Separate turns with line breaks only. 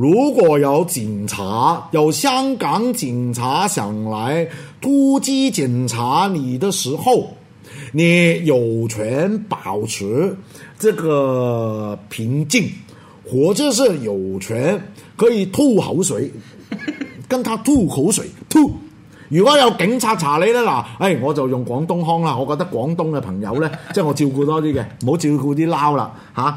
如果有警察，有香港警察想来突击检查你的时候，你有权保持这个平静，或者是有权可以吐口水，跟他吐口水吐。如果有警察查你咧，嗱，诶，我就用广东腔啦，我觉得广东嘅朋友咧，即系我
照顾多啲嘅，唔好
照顾啲捞啦，吓。